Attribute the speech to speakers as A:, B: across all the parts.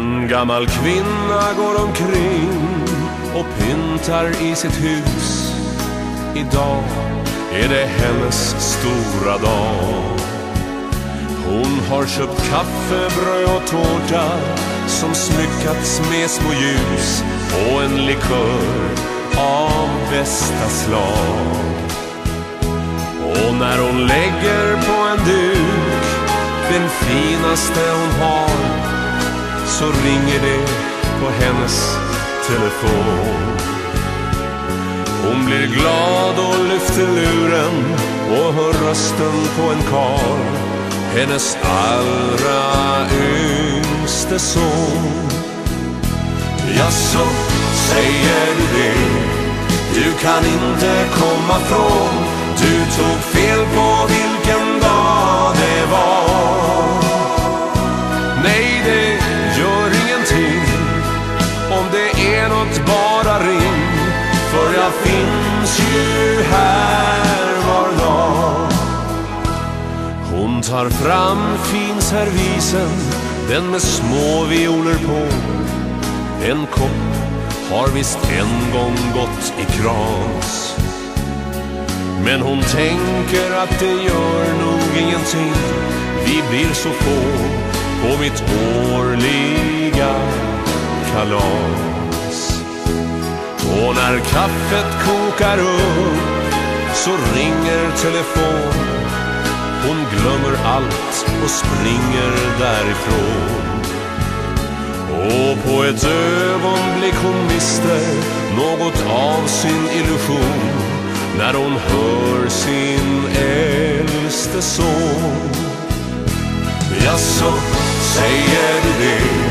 A: En gammal kvinna går omkring och pyntar i sitt hus. Idag är det hennes stora dag. Hon har köpt kaffe, bröd och tårta som smyckats med små ljus och en likör av bästa slag. Och när hon lägger på en duk den finaste hon har så ringer det på hennes telefon. Hon blir glad och lyfter luren och hör rösten på en karl hennes allra yngste son. Jaså, säger du det? Du kan inte komma från Du tog fel på din Jag finns ju här var dag. Hon tar fram finservisen Den med små violer på. En kopp har visst en gång gått i kras. Men hon tänker att det gör nog ingenting. Vi blir så få på mitt årliga när kaffet kokar upp så ringer telefon Hon glömmer allt och springer därifrån och på ett ögonblick hon mister något av sin illusion när hon hör sin äldste son. Jaså, säger du det?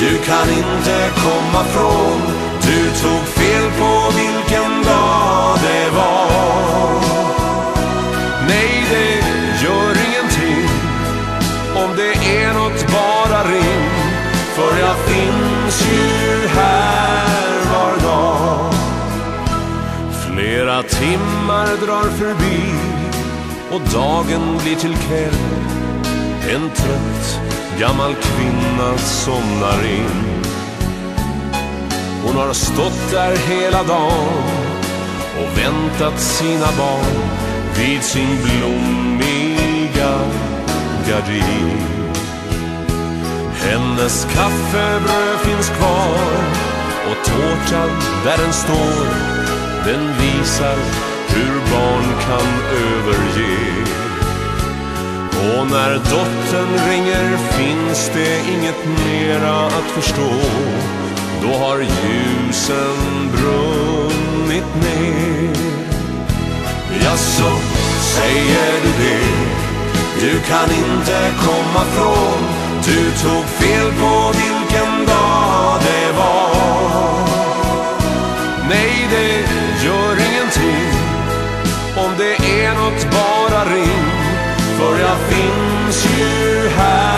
A: Du kan inte komma från du tog fel på vilken dag det var. Nej, det gör ingenting Om det är nåt, bara ring för jag finns ju här var dag. Flera timmar drar förbi och dagen blir till kväll. En trött gammal kvinna somnar in. Hon har stått där hela dagen och väntat sina barn vid sin blommiga gardin. Hennes kaffebröd finns kvar och tårtan där den står. Den visar hur barn kan överge. Och när dottern ringer finns det inget mera att förstå då har ljusen brunnit ner. Jaså, säger du det? Du kan inte komma från. Du tog fel på vilken dag det var. Nej, det gör ingenting. Om det är nåt, bara ring. För jag finns ju här.